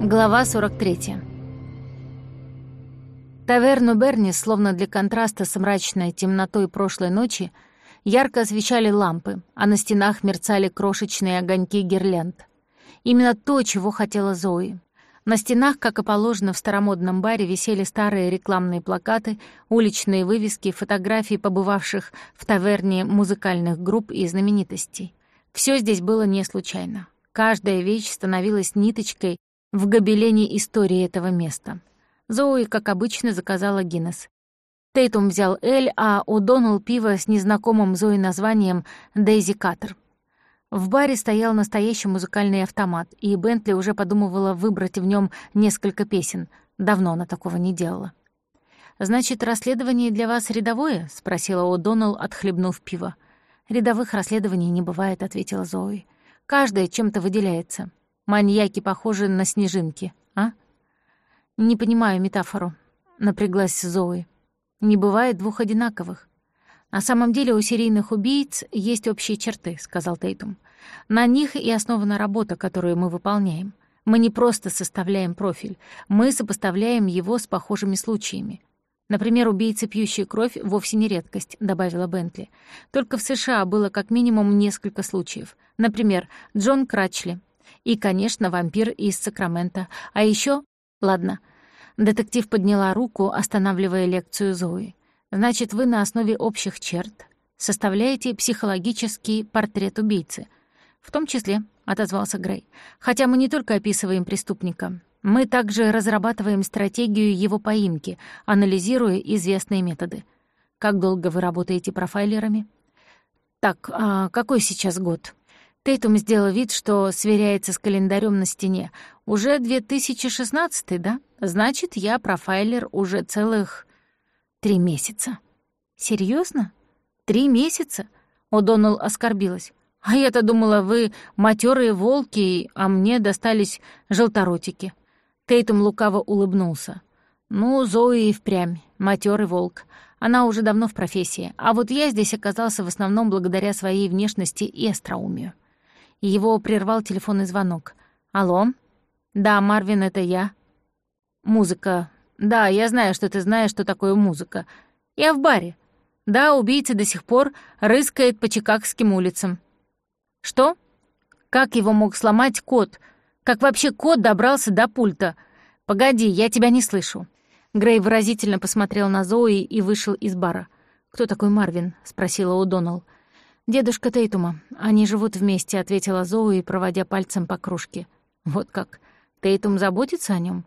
Глава 43. Таверну Берни, словно для контраста с мрачной темнотой прошлой ночи, ярко освещали лампы, а на стенах мерцали крошечные огоньки гирлянд. Именно то, чего хотела Зои. На стенах, как и положено в старомодном баре, висели старые рекламные плакаты, уличные вывески, фотографии побывавших в таверне музыкальных групп и знаменитостей. Все здесь было не случайно. Каждая вещь становилась ниточкой в гобелене истории этого места. Зои, как обычно, заказала Гиннес. Тейтум взял Эль, а О'Доннелл пиво с незнакомым Зои названием «Дейзи Каттер». В баре стоял настоящий музыкальный автомат, и Бентли уже подумывала выбрать в нем несколько песен. Давно она такого не делала. «Значит, расследование для вас рядовое?» — спросила О'Доннелл, отхлебнув пиво. «Рядовых расследований не бывает», — ответила Зои. «Каждое чем-то выделяется. Маньяки похожи на снежинки, а?» «Не понимаю метафору», — напряглась Зои. «Не бывает двух одинаковых». «На самом деле у серийных убийц есть общие черты», — сказал Тейтум. «На них и основана работа, которую мы выполняем. Мы не просто составляем профиль, мы сопоставляем его с похожими случаями. Например, убийцы, пьющие кровь, вовсе не редкость», — добавила Бентли. «Только в США было как минимум несколько случаев. Например, Джон Крачли. И, конечно, вампир из Сакрамента. А еще... Ладно». Детектив подняла руку, останавливая лекцию Зои. «Значит, вы на основе общих черт составляете психологический портрет убийцы». «В том числе», — отозвался Грей. «Хотя мы не только описываем преступника, мы также разрабатываем стратегию его поимки, анализируя известные методы. Как долго вы работаете профайлерами? Так, а какой сейчас год? Тейтум сделал вид, что сверяется с календарем на стене. Уже 2016, да? Значит, я профайлер уже целых три месяца. Серьезно? Три месяца? О'Доннелл оскорбилась. А я-то думала, вы матерые волки, а мне достались желторотики. Тейтум лукаво улыбнулся. «Ну, Зои и впрямь, матерый волк. Она уже давно в профессии, а вот я здесь оказался в основном благодаря своей внешности и остроумию». Его прервал телефонный звонок. «Алло?» «Да, Марвин, это я». «Музыка. Да, я знаю, что ты знаешь, что такое музыка. Я в баре. Да, убийца до сих пор рыскает по Чикагским улицам». «Что? Как его мог сломать кот?» Как вообще кот добрался до пульта? Погоди, я тебя не слышу». Грей выразительно посмотрел на Зои и вышел из бара. «Кто такой Марвин?» — спросила О'Доннелл. «Дедушка Тейтума. Они живут вместе», — ответила Зоуи, проводя пальцем по кружке. «Вот как? Тейтум заботится о нем?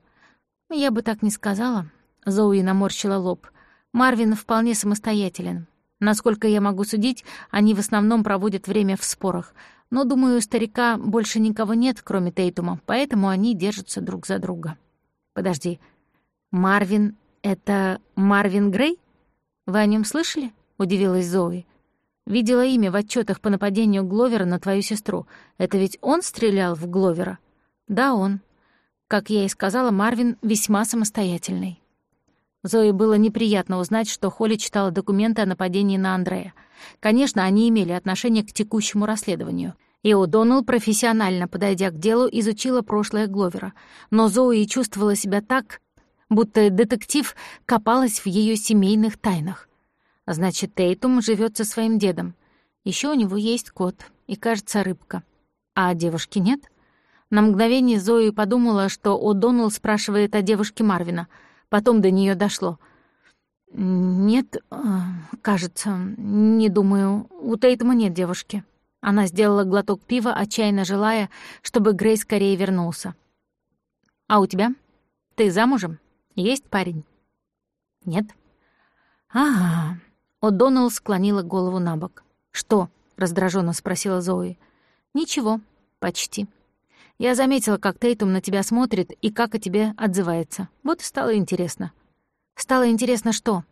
«Я бы так не сказала». Зоуи наморщила лоб. «Марвин вполне самостоятелен. Насколько я могу судить, они в основном проводят время в спорах. Но, думаю, у старика больше никого нет, кроме Тейтума, поэтому они держатся друг за друга. Подожди, Марвин — это Марвин Грей? Вы о нем слышали? Удивилась Зои. Видела имя в отчетах по нападению Гловера на твою сестру. Это ведь он стрелял в Гловера? Да, он. Как я и сказала, Марвин весьма самостоятельный. Зои было неприятно узнать, что Холли читала документы о нападении на Андрея. Конечно, они имели отношение к текущему расследованию. И О'Доннелл, профессионально подойдя к делу, изучила прошлое Гловера. Но Зои чувствовала себя так, будто детектив копалась в ее семейных тайнах. Значит, Тейтум живет со своим дедом. Еще у него есть кот и, кажется, рыбка. А девушки нет? На мгновение Зои подумала, что О'Доннелл спрашивает о девушке Марвина. Потом до нее дошло. «Нет, э, кажется, не думаю. У Тейтума нет девушки». Она сделала глоток пива, отчаянно желая, чтобы Грей скорее вернулся. «А у тебя? Ты замужем? Есть парень?» «Нет». «Ага». О'Доннелл склонила голову на бок. «Что?» — раздраженно спросила Зои. «Ничего, почти. Я заметила, как Тейтум на тебя смотрит и как о тебе отзывается. Вот и стало интересно. Стало интересно, что?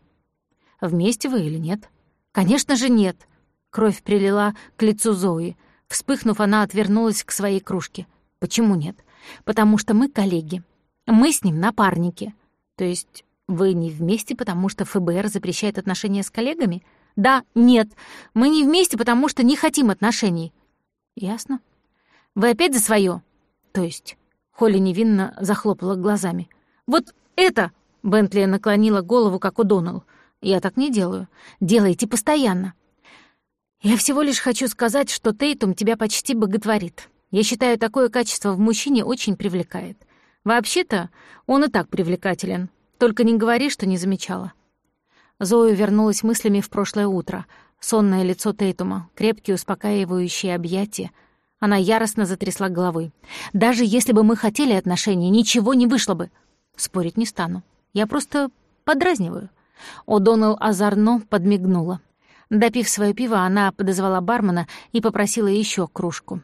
Вместе вы или нет? Конечно же, нет. Кровь прилила к лицу Зои. Вспыхнув, она отвернулась к своей кружке. Почему нет? Потому что мы коллеги. Мы с ним напарники. То есть вы не вместе, потому что ФБР запрещает отношения с коллегами? Да, нет. Мы не вместе, потому что не хотим отношений. Ясно. Вы опять за свое? То есть Холли невинно захлопала глазами. «Вот это!» — Бентли наклонила голову, как у Доналл. «Я так не делаю. Делайте постоянно». «Я всего лишь хочу сказать, что Тейтум тебя почти боготворит. Я считаю, такое качество в мужчине очень привлекает. Вообще-то, он и так привлекателен. Только не говори, что не замечала». Зоя вернулась мыслями в прошлое утро. Сонное лицо Тейтума, крепкие успокаивающие объятия. Она яростно затрясла головой. «Даже если бы мы хотели отношения, ничего не вышло бы». Спорить не стану. Я просто подразниваю. О'Доннелл озорно подмигнула. Допив свое пиво, она подозвала бармена и попросила еще кружку.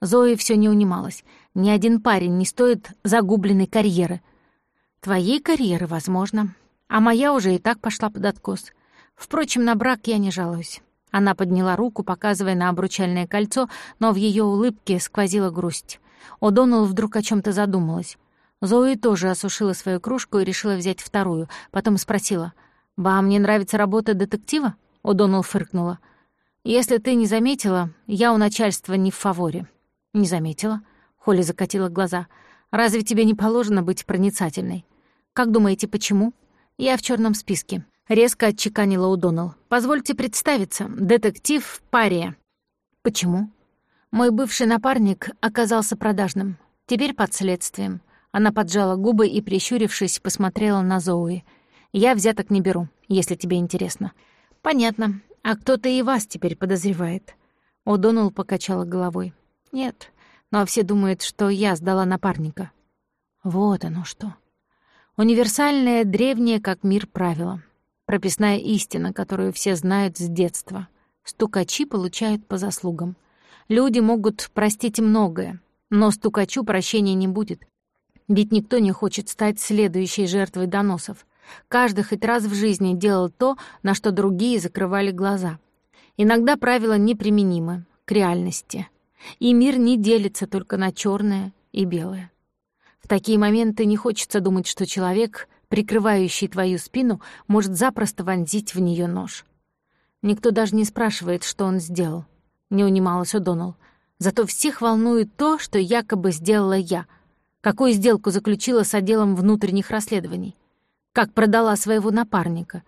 Зои все не унималась. Ни один парень не стоит загубленной карьеры. Твоей карьеры, возможно. А моя уже и так пошла под откос. Впрочем, на брак я не жалуюсь. Она подняла руку, показывая на обручальное кольцо, но в ее улыбке сквозила грусть. О'Доннелл вдруг о чем то задумалась. Зои тоже осушила свою кружку и решила взять вторую. Потом спросила, «Вам не нравится работа детектива?» О'Доннелл фыркнула. «Если ты не заметила, я у начальства не в фаворе». «Не заметила?» Холли закатила глаза. «Разве тебе не положено быть проницательной?» «Как думаете, почему?» «Я в черном списке», — резко отчеканила Удонал. «Позвольте представиться. Детектив Пария». «Почему?» «Мой бывший напарник оказался продажным. Теперь под следствием». Она поджала губы и, прищурившись, посмотрела на Зоуи. «Я взяток не беру, если тебе интересно». «Понятно. А кто-то и вас теперь подозревает». О'Доннелл покачала головой. «Нет, но все думают, что я сдала напарника». «Вот оно что». Универсальное, древнее, как мир, правило. Прописная истина, которую все знают с детства. Стукачи получают по заслугам. Люди могут простить многое, но стукачу прощения не будет. Ведь никто не хочет стать следующей жертвой доносов. Каждый хоть раз в жизни делал то, на что другие закрывали глаза. Иногда правила неприменимы к реальности. И мир не делится только на черное и белое. В такие моменты не хочется думать, что человек, прикрывающий твою спину, может запросто вонзить в нее нож. Никто даже не спрашивает, что он сделал. Не унималась О'Доннелл. Зато всех волнует то, что якобы сделала я. Какую сделку заключила с отделом внутренних расследований. Как продала своего напарника.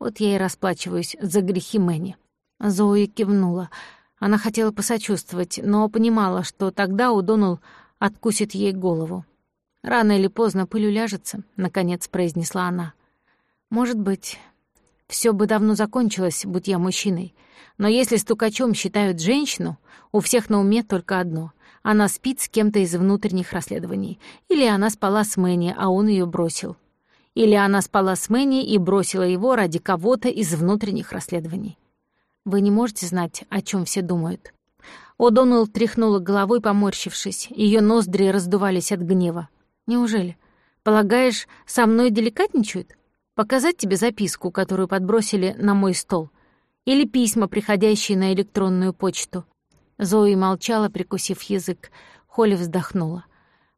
Вот я и расплачиваюсь за грехи Мэнни. Зои кивнула. Она хотела посочувствовать, но понимала, что тогда Удонал откусит ей голову. «Рано или поздно пыль уляжется», — наконец произнесла она. «Может быть, все бы давно закончилось, будь я мужчиной. Но если стукачом считают женщину, у всех на уме только одно — она спит с кем-то из внутренних расследований. Или она спала с Мэнни, а он ее бросил. Или она спала с Мэнни и бросила его ради кого-то из внутренних расследований. Вы не можете знать, о чем все думают. О'Доннелл тряхнула головой, поморщившись. Ее ноздри раздувались от гнева. «Неужели? Полагаешь, со мной деликатничают? Показать тебе записку, которую подбросили на мой стол? Или письма, приходящие на электронную почту?» Зои молчала, прикусив язык. Холли вздохнула.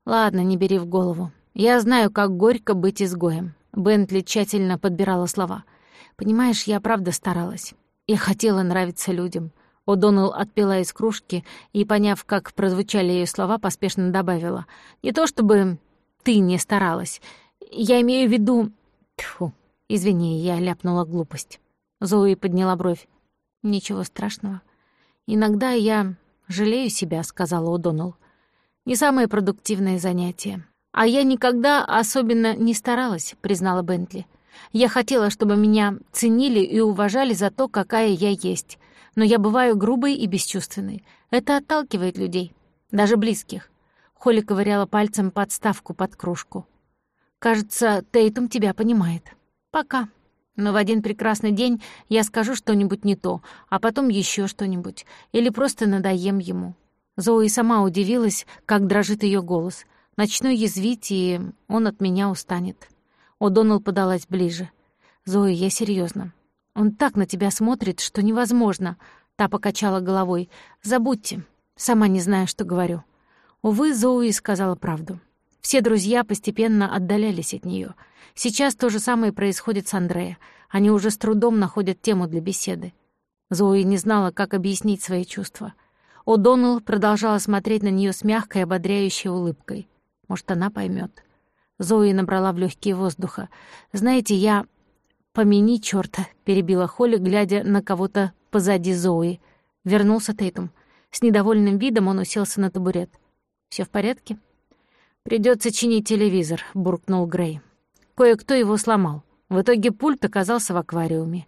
«Ладно, не бери в голову. Я знаю, как горько быть изгоем». Бентли тщательно подбирала слова. «Понимаешь, я правда старалась. Я хотела нравиться людям. О'Доннелл отпила из кружки и, поняв, как прозвучали ее слова, поспешно добавила. «Не то чтобы ты не старалась. Я имею в виду...» Тьфу, извини, я ляпнула глупость. Зои подняла бровь. «Ничего страшного. Иногда я жалею себя», — сказала О'Доннелл. «Не самое продуктивное занятие. А я никогда особенно не старалась», — признала Бентли. Я хотела, чтобы меня ценили и уважали за то, какая я есть. Но я бываю грубой и бесчувственной. Это отталкивает людей, даже близких. Холли ковыряла пальцем подставку под кружку. «Кажется, Тейтум тебя понимает. Пока. Но в один прекрасный день я скажу что-нибудь не то, а потом еще что-нибудь. Или просто надоем ему». Зои сама удивилась, как дрожит ее голос. Начну язвить, и он от меня устанет. О'Доннелл подалась ближе. «Зои, я серьезно. Он так на тебя смотрит, что невозможно». Та покачала головой. «Забудьте. Сама не знаю, что говорю». Увы, Зоуи сказала правду. Все друзья постепенно отдалялись от нее. Сейчас то же самое происходит с Андрея. Они уже с трудом находят тему для беседы. Зои не знала, как объяснить свои чувства. О'Доннелл продолжала смотреть на нее с мягкой, ободряющей улыбкой. Может, она поймет. Зои набрала в легкие воздуха. «Знаете, я...» «Помяни чёрта», — перебила Холли, глядя на кого-то позади Зои. Вернулся Тейтум. С недовольным видом он уселся на табурет. Все в порядке?» Придется чинить телевизор», — буркнул Грей. Кое-кто его сломал. В итоге пульт оказался в аквариуме.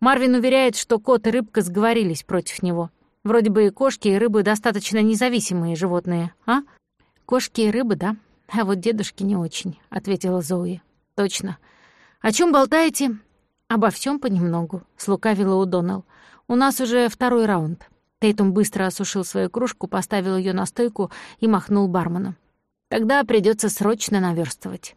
Марвин уверяет, что кот и рыбка сговорились против него. Вроде бы и кошки, и рыбы достаточно независимые животные, а? Кошки и рыбы, да? А вот дедушки не очень, — ответила Зои. Точно. О чем болтаете? Обо всем понемногу, — слукавила у Донал. У нас уже второй раунд. Тейтум быстро осушил свою кружку, поставил ее на стойку и махнул бармену. Тогда придется срочно наверстывать.